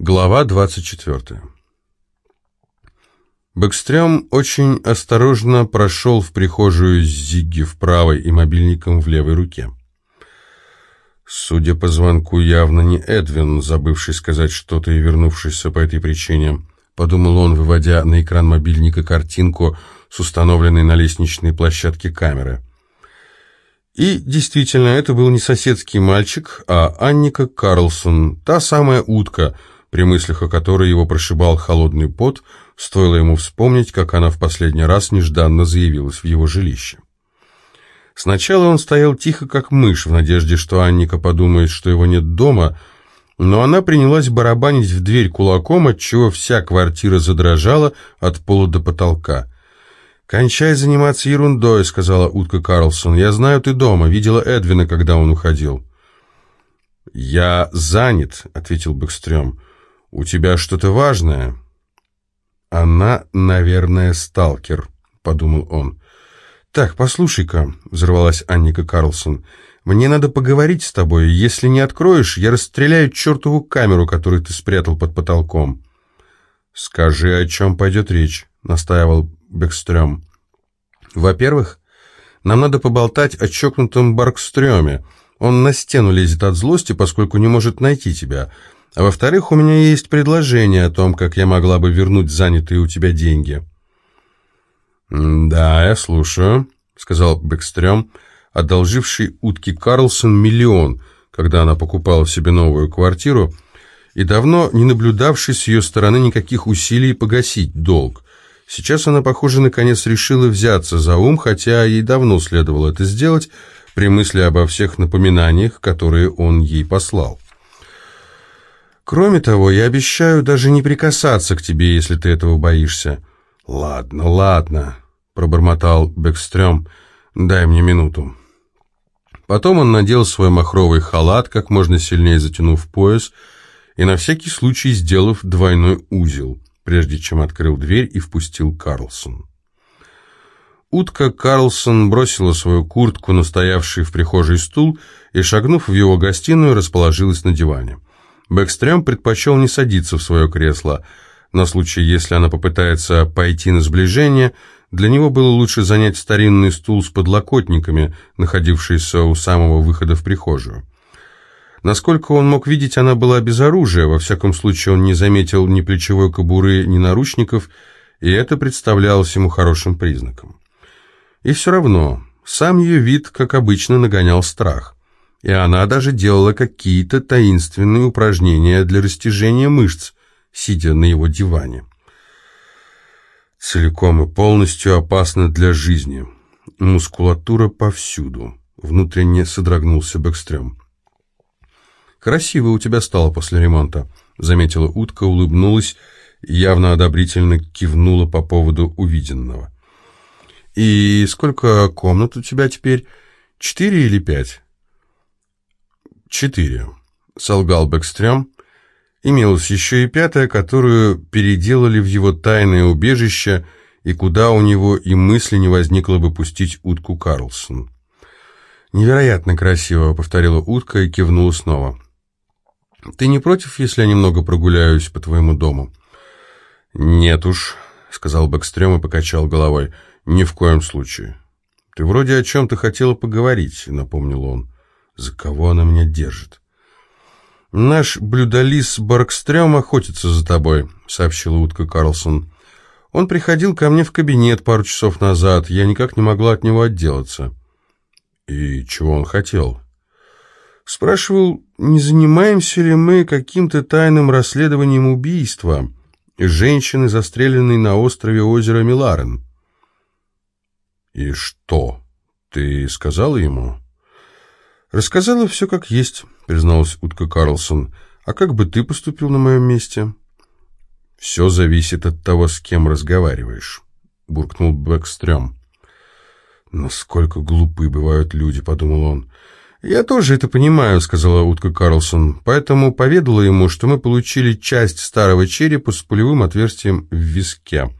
Глава 24. Бэкстрём очень осторожно прошел в прихожую с Зигги в правой и мобильником в левой руке. Судя по звонку, явно не Эдвин, забывший сказать что-то и вернувшийся по этой причине, подумал он, выводя на экран мобильника картинку с установленной на лестничной площадке камеры. И действительно, это был не соседский мальчик, а Анника Карлсон, та самая утка — при мыслях о которой его прошибал холодный пот, стоило ему вспомнить, как она в последний раз нежданно заявилась в его жилище. Сначала он стоял тихо, как мышь, в надежде, что Анника подумает, что его нет дома, но она принялась барабанить в дверь кулаком, отчего вся квартира задрожала от пола до потолка. «Кончай заниматься ерундой», — сказала утка Карлсон. «Я знаю, ты дома. Видела Эдвина, когда он уходил». «Я занят», — ответил Бэкстрём. «У тебя что-то важное?» «Она, наверное, сталкер», — подумал он. «Так, послушай-ка», — взорвалась Анника Карлсон, — «мне надо поговорить с тобой. Если не откроешь, я расстреляю чертову камеру, которую ты спрятал под потолком». «Скажи, о чем пойдет речь», — настаивал Бекстрём. «Во-первых, нам надо поболтать о чокнутом Баркстрёме. Он на стену лезет от злости, поскольку не может найти тебя. А во-вторых, у меня есть предложение о том, как я могла бы вернуть занятые у тебя деньги». «Да, я слушаю», — сказал Бэкстрём, одолживший утке Карлсон миллион, когда она покупала себе новую квартиру, и давно не наблюдавший с ее стороны никаких усилий погасить долг. Сейчас она, похоже, наконец решила взяться за ум, хотя ей давно следовало это сделать, при мысли обо всех напоминаниях, которые он ей послал. Кроме того, я обещаю даже не прикасаться к тебе, если ты этого боишься. Ладно, ладно, пробормотал Бэкстрём. Дай мне минуту. Потом он надел свой махровый халат, как можно сильнее затянув пояс, и на всякий случай сделав двойной узел, прежде чем открыл дверь и впустил Карлсон. Утка Карлсон бросила свою куртку на стоявший в прихожей стул и, шагнув в его гостиную, расположилась на диване. Бэкстрём предпочел не садиться в свое кресло. На случай, если она попытается пойти на сближение, для него было лучше занять старинный стул с подлокотниками, находившийся у самого выхода в прихожую. Насколько он мог видеть, она была без оружия, во всяком случае он не заметил ни плечевой кобуры, ни наручников, и это представлялось ему хорошим признаком. И все равно, сам ее вид, как обычно, нагонял страх и она даже делала какие-то таинственные упражнения для растяжения мышц, сидя на его диване. Целиком и полностью опасно для жизни. Мускулатура повсюду. Внутренне содрогнулся Бэкстрём. «Красиво у тебя стало после ремонта», — заметила утка, улыбнулась и явно одобрительно кивнула по поводу увиденного. «И сколько комнат у тебя теперь? Четыре или пять?» «Четыре», — солгал Бэкстрём. Имелась еще и пятая, которую переделали в его тайное убежище, и куда у него и мысли не возникло бы пустить утку Карлсон. «Невероятно красиво», — повторила утка и кивнула снова. «Ты не против, если я немного прогуляюсь по твоему дому?» «Нет уж», — сказал Бэкстрём и покачал головой. «Ни в коем случае». «Ты вроде о чем-то хотела поговорить», — напомнил он. За кого она меня держит? «Наш блюдолис Баркстрём охотится за тобой», — сообщила утка Карлсон. «Он приходил ко мне в кабинет пару часов назад. Я никак не могла от него отделаться». «И чего он хотел?» Спрашивал, не занимаемся ли мы каким-то тайным расследованием убийства женщины, застреленной на острове озера Миларен. «И что? Ты сказала ему?» «Рассказала все как есть», — призналась утка Карлсон. «А как бы ты поступил на моем месте?» «Все зависит от того, с кем разговариваешь», — буркнул Бэкстрём. «Насколько глупы бывают люди», — подумал он. «Я тоже это понимаю», — сказала утка Карлсон, «поэтому поведала ему, что мы получили часть старого черепа с пулевым отверстием в виске,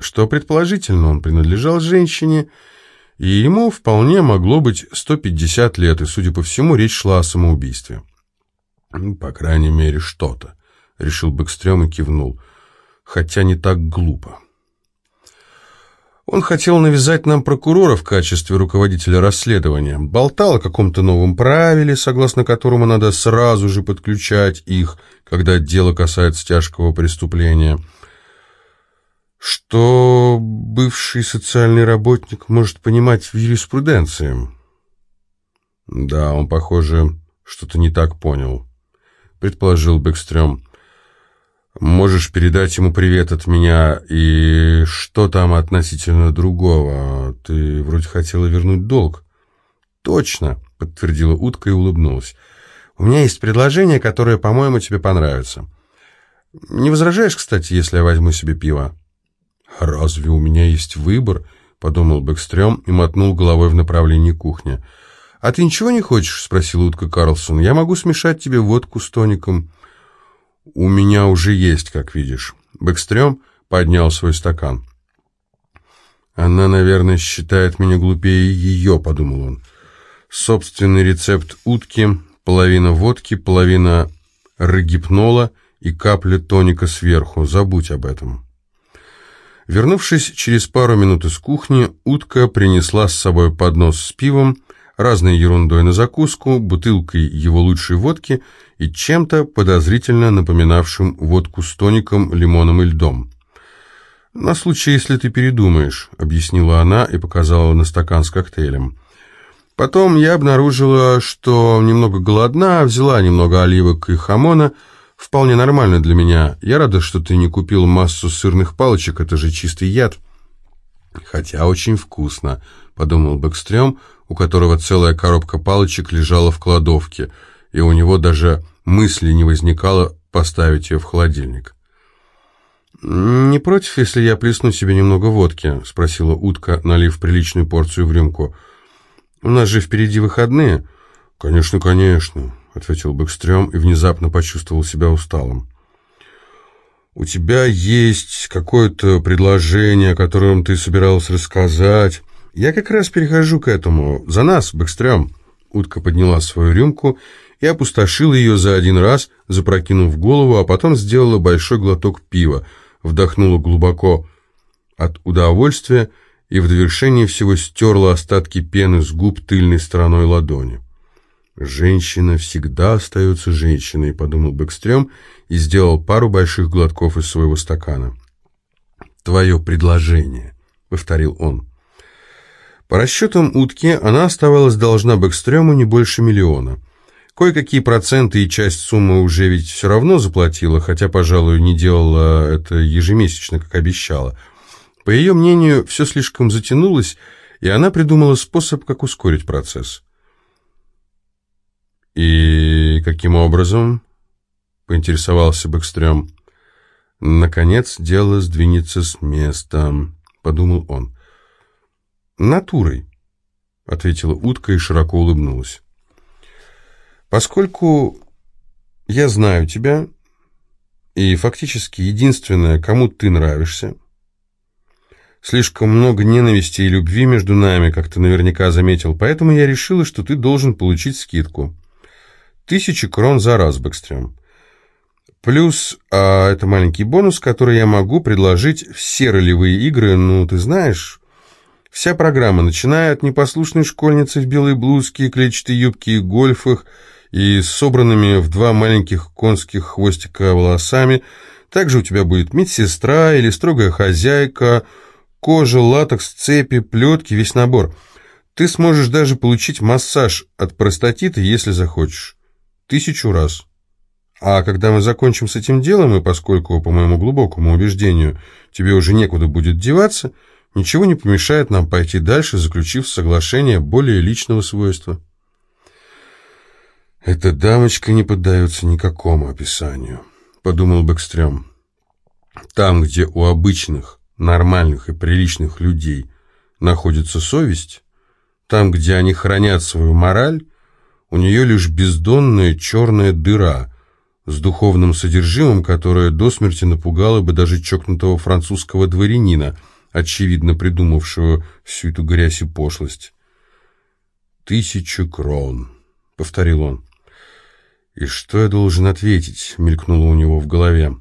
что, предположительно, он принадлежал женщине, — и ему вполне могло быть 150 лет, и, судя по всему, речь шла о самоубийстве. «По крайней мере, что-то», — решил Бэкстрём и кивнул. «Хотя не так глупо». Он хотел навязать нам прокурора в качестве руководителя расследования. Болтал о каком-то новом правиле, согласно которому надо сразу же подключать их, когда дело касается тяжкого преступления. Что бывший социальный работник может понимать в юриспруденции? Да, он, похоже, что-то не так понял, предположил Бэкстрём. Можешь передать ему привет от меня и что там относительно другого? Ты вроде хотела вернуть долг. Точно, подтвердила утка и улыбнулась. У меня есть предложение, которое, по-моему, тебе понравится. Не возражаешь, кстати, если я возьму себе пиво? Разве у меня есть выбор? подумал Бэкстрём и мотнул головой в направлении кухни. «А ты ничего не хочешь?» — спросила утка Карлсон. «Я могу смешать тебе водку с тоником». «У меня уже есть, как видишь». Бэкстрём поднял свой стакан. «Она, наверное, считает меня глупее ее», — подумал он. «Собственный рецепт утки, половина водки, половина рогипнола и капля тоника сверху. Забудь об этом». Вернувшись через пару минут из кухни, утка принесла с собой поднос с пивом, разной ерундой на закуску, бутылкой его лучшей водки и чем-то подозрительно напоминавшим водку с тоником, лимоном и льдом. «На случай, если ты передумаешь», — объяснила она и показала на стакан с коктейлем. Потом я обнаружила, что немного голодна, взяла немного оливок и хамона. Вполне нормально для меня. Я рада, что ты не купил массу сырных палочек, это же чистый яд. Хотя очень вкусно, подумал Бэкстрём, у которого целая коробка палочек лежала в кладовке, и у него даже мысли не возникало поставить ее в холодильник. «Не против, если я плесну себе немного водки?» — спросила утка, налив приличную порцию в рюмку. «У нас же впереди выходные». «Конечно, конечно», — ответил Бэкстрём и внезапно почувствовал себя усталым. «У тебя есть какое-то предложение, о котором ты собирался рассказать?» «Я как раз перехожу к этому. За нас, Бэкстрём!» Утка подняла свою рюмку и опустошила ее за один раз, запрокинув голову, а потом сделала большой глоток пива, вдохнула глубоко от удовольствия и в довершение всего стерла остатки пены с губ тыльной стороной ладони. «Женщина всегда остается женщиной», — подумал Бэкстрём и сделал пару больших глотков из своего стакана. «Твое предложение», — повторил он. По расчетам утки, она оставалась должна Бэкстрёму не больше миллиона. Кое-какие проценты и часть суммы уже ведь все равно заплатила, хотя, пожалуй, не делала это ежемесячно, как обещала. По ее мнению, все слишком затянулось, и она придумала способ, как ускорить процесс. «И каким образом?» — поинтересовался Бэкстрём. «Наконец дело сдвинется с места», — подумал он. «Натурой», — ответила утка и широко улыбнулась. «Поскольку я знаю тебя, и фактически единственное, кому ты нравишься, слишком много ненависти и любви между нами, как ты наверняка заметил, поэтому я решила, что ты должен получить скидку. Тысячи крон за раз, Бэкстрём. Плюс, а это маленький бонус, который я могу предложить все ролевые игры, ну, ты знаешь, Вся программа, начиная от непослушной школьницы в белой блузке, клетчатой юбке и гольфах, и собранными в два маленьких конских хвостика волосами. Также у тебя будет медсестра или строгая хозяйка, кожа, латекс, цепи, плетки, весь набор. Ты сможешь даже получить массаж от простатита, если захочешь. Тысячу раз. А когда мы закончим с этим делом, и поскольку, по моему глубокому убеждению, тебе уже некуда будет деваться, Ничего не помешает нам пойти дальше, заключив соглашение более личного свойства. «Эта дамочка не поддается никакому описанию», — подумал Бэкстрём. «Там, где у обычных, нормальных и приличных людей находится совесть, там, где они хранят свою мораль, у нее лишь бездонная черная дыра с духовным содержимым, которое до смерти напугало бы даже чокнутого французского дворянина — очевидно придумавшего всю эту грязь и пошлость. «Тысячу крон», — повторил он. «И что я должен ответить?» — мелькнуло у него в голове.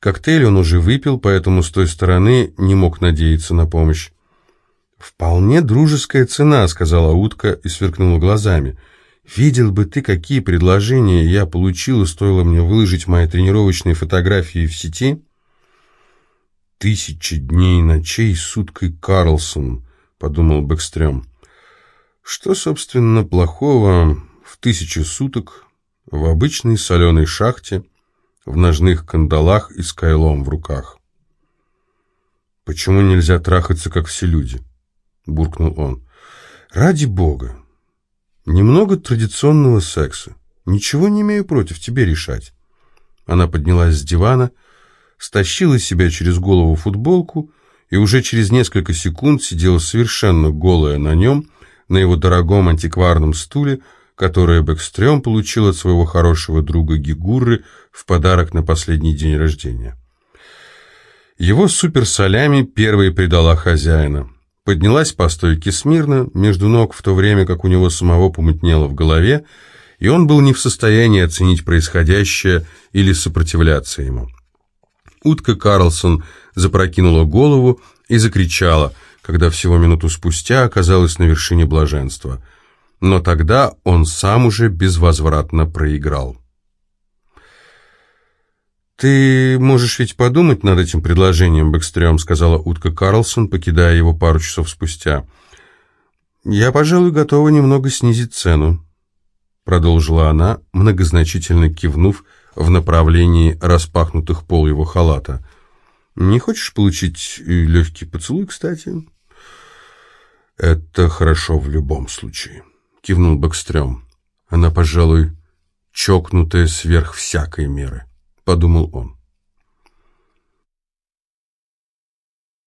Коктейль он уже выпил, поэтому с той стороны не мог надеяться на помощь. «Вполне дружеская цена», — сказала утка и сверкнула глазами. «Видел бы ты, какие предложения я получила, стоило мне выложить мои тренировочные фотографии в сети?» «Тысячи дней и ночей с уткой Карлсон», — подумал Бэкстрём. «Что, собственно, плохого в тысячу суток в обычной соленой шахте, в ножных кандалах и с кайлом в руках?» «Почему нельзя трахаться, как все люди?» — буркнул он. «Ради бога! Немного традиционного секса. Ничего не имею против, тебе решать». Она поднялась с дивана, — стащила себя через голову футболку и уже через несколько секунд сидела совершенно голая на нем, на его дорогом антикварном стуле, которое Бэкстрём получил от своего хорошего друга Гигуры в подарок на последний день рождения. Его суперсолями первой предала хозяина. Поднялась по стойке смирно, между ног, в то время как у него самого помутнело в голове, и он был не в состоянии оценить происходящее или сопротивляться ему. Утка Карлсон запрокинула голову и закричала, когда всего минуту спустя оказалась на вершине блаженства. Но тогда он сам уже безвозвратно проиграл. «Ты можешь ведь подумать над этим предложением, Бэкстрём», сказала утка Карлсон, покидая его пару часов спустя. «Я, пожалуй, готова немного снизить цену», продолжила она, многозначительно кивнув в направлении распахнутых пол его халата. «Не хочешь получить легкий поцелуй, кстати?» «Это хорошо в любом случае», — кивнул Бэкстрём. «Она, пожалуй, чокнутая сверх всякой меры», — подумал он.